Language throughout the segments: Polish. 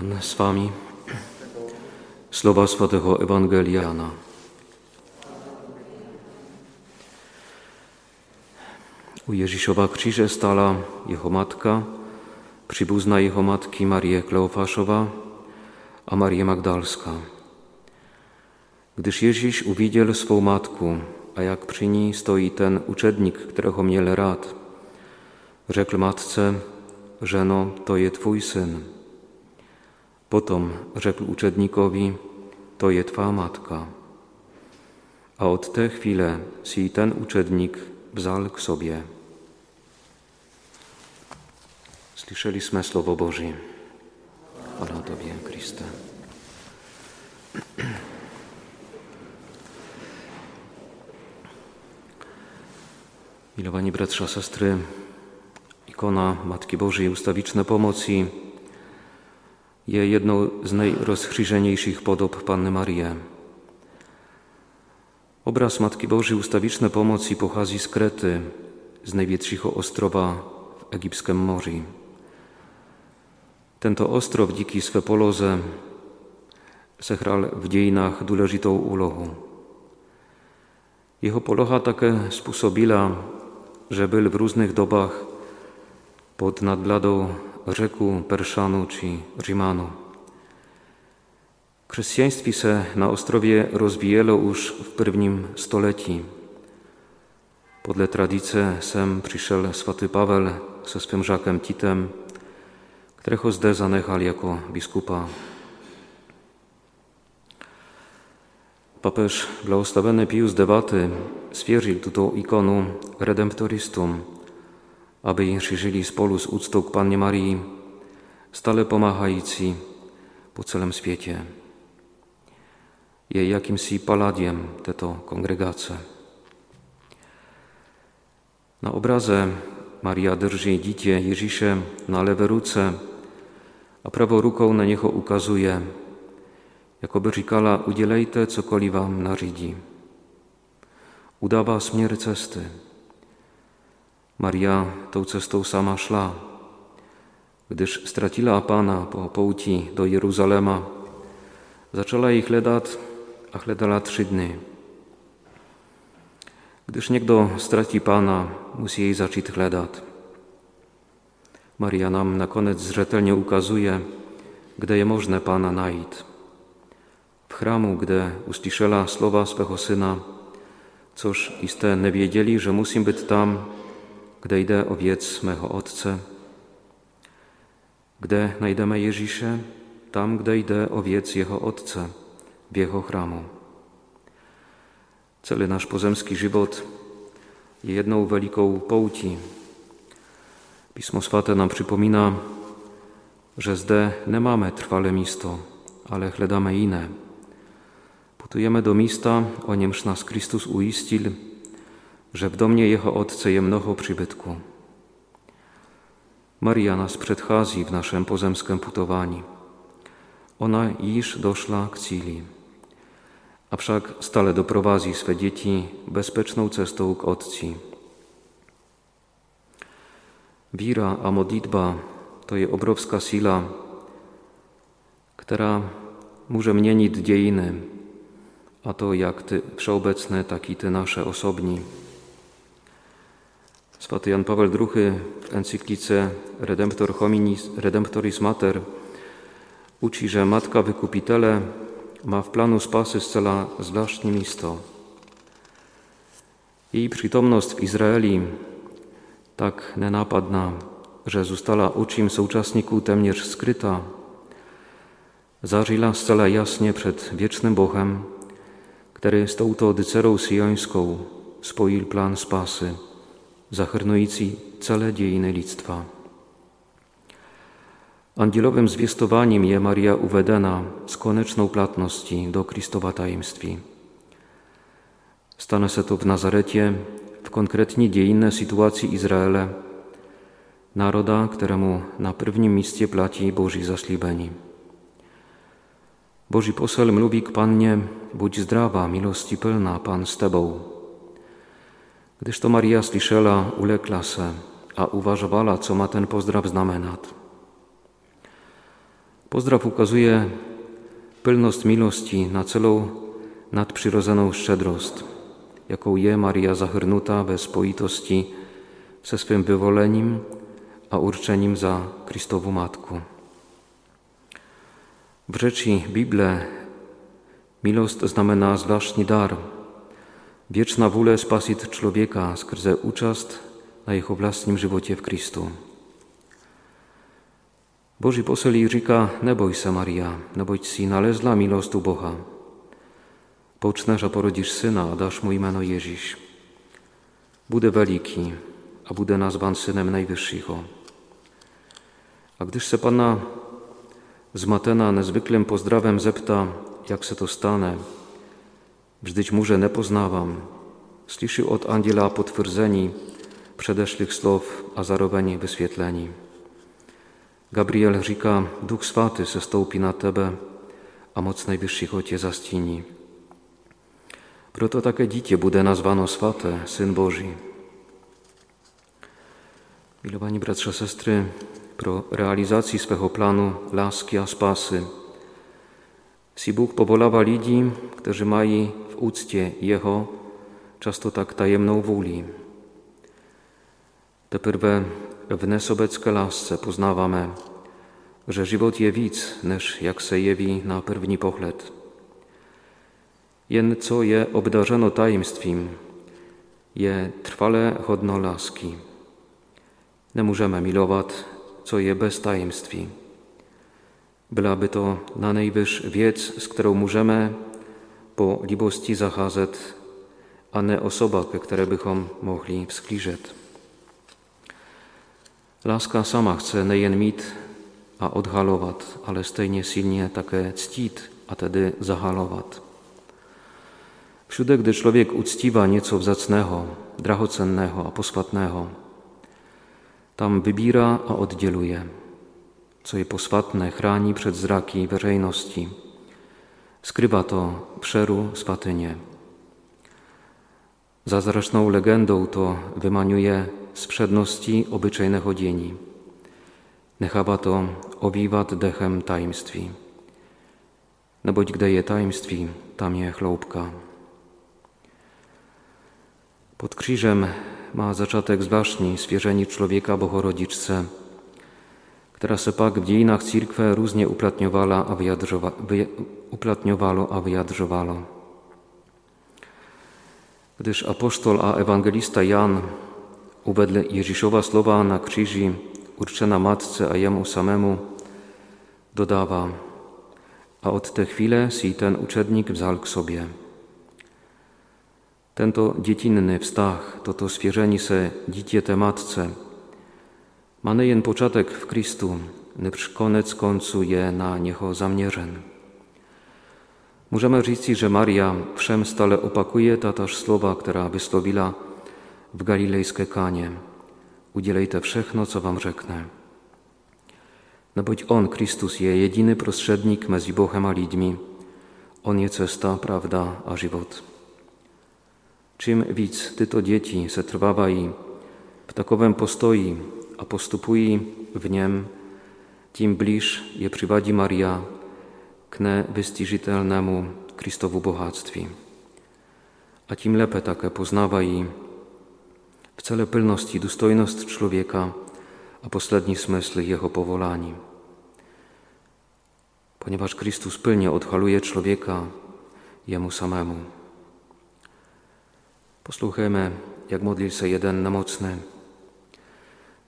Pan z Wami. Słowa Świętego Ewangelia Jana. U Ježišova kříže stala jeho matka, przybuzna jeho matki Marie Kleofaszowa a Maria Magdalska. Gdyż Ježíš uwidział swą matku, a jak przy niej stoi ten uczednik, którego miele rad, rzekł matce, żeno, to je twój syn. Potom rzekł uczednikowi, to je twa matka. A od te chwile si ten uczednik wzal k sobie. Słyszeliśmy Słowo Boże. Chwała Tobie, Chryste. Milowani bratrza, sestry, ikona Matki Bożej ustawiczne pomocy je jedną z najrozchryżeniejszych podob Panny Marii. Obraz Matki Bożej ustawiczne pomocy pochodzi z Krety, z największego ostrowa w egipskim morzu. Tento ostrow dziki swe poloze sehral w dziejnach důležitou úlohu. Jeho poloha také způsobila, że był w różnych dobach pod nadbladą rzeku Perszanu czy Rzymanu. Chrześcijaństwo se na ostrowie rozwijało już w pierwszym stuleci. Podle tradycji sem przyszedł swaty Paweł ze swym żakiem Titem, którego zde zanechal jako biskupa. Papież blagoslawiony Pius Debaty stwierdził tutą ikonu Redemptoristum, aby szerzyli spolu z uctą k Pannie Marii, stale pomachajcy po całym świecie. Je jakimś paladiem teto kongregace. Na obraze Maria drży dziecię Ježiše na lewej ruce, a prawą ruką na niego ukazuje, jakoby říkala, udzielejte, cokoliv wam nařídí. Udawała směr cesty. Maria tą cestą sama szła, gdyż stracila Pana po pouci do Jeruzalema. Zaczęła ich hledat, a hledala trzy dni. Gdyż niekdo straci Pana, musi jej zacząć hledat. Maria nam na koniec rzetelnie ukazuje, gdzie je można Pana najít. W chramu, gdy usłyszała słowa swego Syna, coż iste nie wiedzieli, że musim być tam, gdy idę owiec mego Otce. Gdy najdeme Ježíše, tam, gdy idę owiec Jego Otce, w Jego chramu. Cały nasz pozemski żywot je jedną wielką pouci. Pismo Święte nam przypomina, że zde nie mamy trwale misto, ale chledamy inne. Putujemy do mista, o niemż nas Chrystus uistil, że w domnie Jeho Otce je mnoho przybytku. Maria nas przedchazi w naszym pozemskim putowaniu. Ona již doszła k cili, a wszak stale doprowadzi swe dzieci bezpieczną cestą k Otci. Wira a modlitba to je obrowska sila, która może mienić dziejiny, a to jak ty wszeobecne, tak i ty nasze osobni. Swaty Jan Paweł II w encyklice Redemptor Hominis, Redemptoris Mater uczy, że Matka Wykupitele ma w planu spasy scela zwłaszcznie misto. Jej przytomność w Izraeli tak nenapadna, że została uczym souczasniku temnież skryta, zażyla scela jasnie przed wiecznym Bochem, który z tą to dycerą syjońską spoil plan spasy, zachrnujący całe dziejiny lidstwa. Angielowym zwiestowaniem je Maria uwedena z konieczną platności do Chrystowa tajemstwi. Stane se to w Nazarecie, w konkretnie dziejinne sytuacji Izraela, naroda, któremu na pierwszym miejscu placi Boży zaslíbení. Boży posel mówi k Pannie, budź zdrowa, miłości pełna, Pan z Tebą. Gdyż to Maria słyszała, ulekła se, a uważała, co ma ten pozdraw znamenat. Pozdraw ukazuje pełność miłości na celą nadprzyrodzoną szczedrost, jaką je Maria zahrnuta bez poitosti ze swym wywoleniem, a urczeniem za Krystową Matku. W rzeczy Bible miłość znamena zwłaszczy dar, wieczna wola spasit człowieka skrze uczast na jego własnym żywocie w Chrystu. Boży poseł rzeka, nie boj się Maria, neboť si nalezla milost u Boha. Pocznesz, a porodzisz syna, a dasz mu imię Jeziś. Bude veliki, a bude nazwan synem Najwyższego. A gdyż se Pana z Matena niezwyklym pozdrawem zepta, jak se to stane, wżdyć murze nie poznawam, słyszył od angiela potwierdzeni przedeszłych słów, a zarobieni wyświetleni. Gabriel říká, Duch Svatý se stoupí na tebe a moc Najwyższego cię zastíní. Proto také dítě bude nazwano Svaté, Syn Boży. Milowani bratrze, sestry, pro realizacji swego planu laski a spasy, si Bóg ludzi, którzy mają w uctie Jeho często tak tajemną wuli. Teprve w nesobeckiej lasce poznawamy, że żywot je víc, než jak se jeví na první pohled. Jen co je obdarzeno tajemstwem, je trwale hodno laski. Nie możemy milować, co je bez tajemstwi. Byłaby to na najwyż wiec, z którą możemy po libości zachazet, a nie osoba, ke które bychom mogli wskliżeć. Laska sama chce nejen mít a odhalovat, ale stejně silnie také ctít a tedy zahalovat. Všude, gdy człowiek uctiwa nieco wzacnego, drahocennego a posłatnego, tam wybiera a oddzieluje, co je posłatne chrani przed zraki wierzyjności. Skrywa to w szeru swatynie. Za zresztą legendą to wymaniuje z przedności obyczajnego dzieni. Nechaba to obiwat dechem tajemstwi. Neboť kde je tajemství, tam je chloupka. Pod krzyżem ma zaczątek zwłaszczni zwierzeni człowieka Bohorodziczce, która se pak w dziejinach cirkwe różnie uplatniowala, a uplatniowalo, a wyjadrzowalo. Gdyż apoštol a ewangelista Jan uwedle Jezisowa słowa na krzyży urczena matce, a jemu samemu dodawa, a od te chwile si ten uczednik wzal k sobie. Tento dziecinny wstach, to to swierzeni se dzicie te matce, ma nejen początek w Chrystu, lecz konec końcu je na niecho zamierzen. Możemy říci, że Maria wszem stale opakuje tataż słowa, która wysłowila w galilejskie kanie. Udzielejte wszechno, co wam rzeknę. No boć On, Chrystus, je jedyny prostředník mezi Bohem a lidmi. On je cesta, prawda a żywot. Czym víc tyto dzieci se trwawají w takowym postoi, a postupují w niem, tym bliż je przywadzi Maria k nevystižitelnému Kristovu bohatství. A tím lépe také poznávají w cele pełności dostojność człowieka, a poslední smysl Jego powolani. Ponieważ Chrystus pilnie odhaluje człowieka Jemu samemu. Posłuchajmy, jak modlił się jeden na mocny.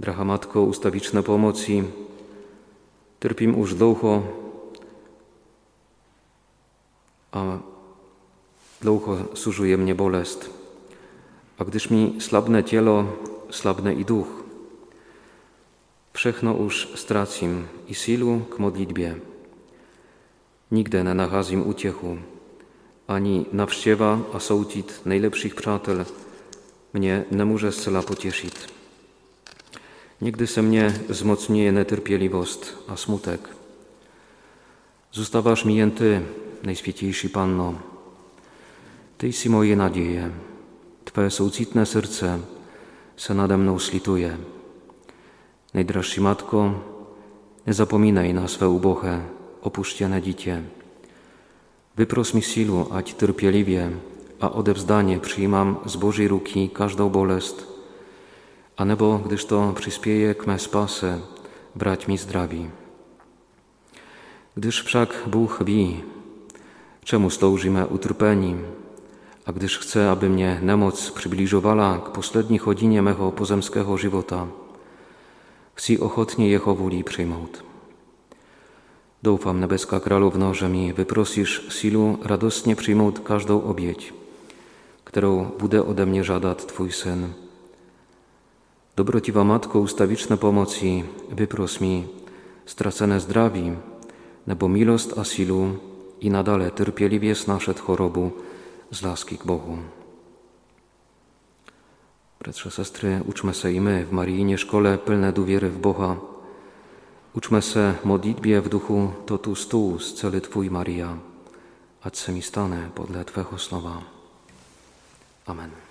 Draha Matko, ustawiczne pomocy, trpim już długo, a długo służuje mnie bolest. A gdyż mi slabne cielo, slabne i duch, wszechno już stracim i silu k. Nigdy nie nachazim uciechu, ani nawściewa, a sołcit najlepszych przyjatel mnie nie może zcela pocieszyć. Nigdy se mnie wzmocnieje neterpieliwość, a smutek. Zostawasz mi Ty, Najświętejszy Panno. Tyś moje nadzieje. Twoje soucitne serce se nade mną slituje. Najdraższy Matko, nie zapominaj na swe uboche opuštěné dítě. Vypros mi sílu, ať trpělivě a odevzdaně přijímám z Boží ruky každou bolest, anebo, když to přispěje k mé spase, brać mi zdraví. Gdyż wszak Bóg ví, czemu sloužíme utrpení, a gdyż chce, aby mě nemoc přibližovala k poslední hodině mého pozemského života, chci ochotnie Jeho woli przyjmout. Doufám, nebeská královno, že mi vyprosíš sílu radostně přijmout každou oběť, kterou bude ode mě žádat Twój syn. Dobrotivá Matko ustawiczne pomoci, wypros mi stracone zdraví, nebo milost a silu i nadale trpělivě snašet chorobu z láski k Bohu. Bratrze, sestry, uczmy se i my w Maryjnie szkole pełne dowiery w Boha. Uczmy se modlitbie w duchu to tu stół z celi Twój, Maria, ať se mi stane podle Twego słowa. Amen.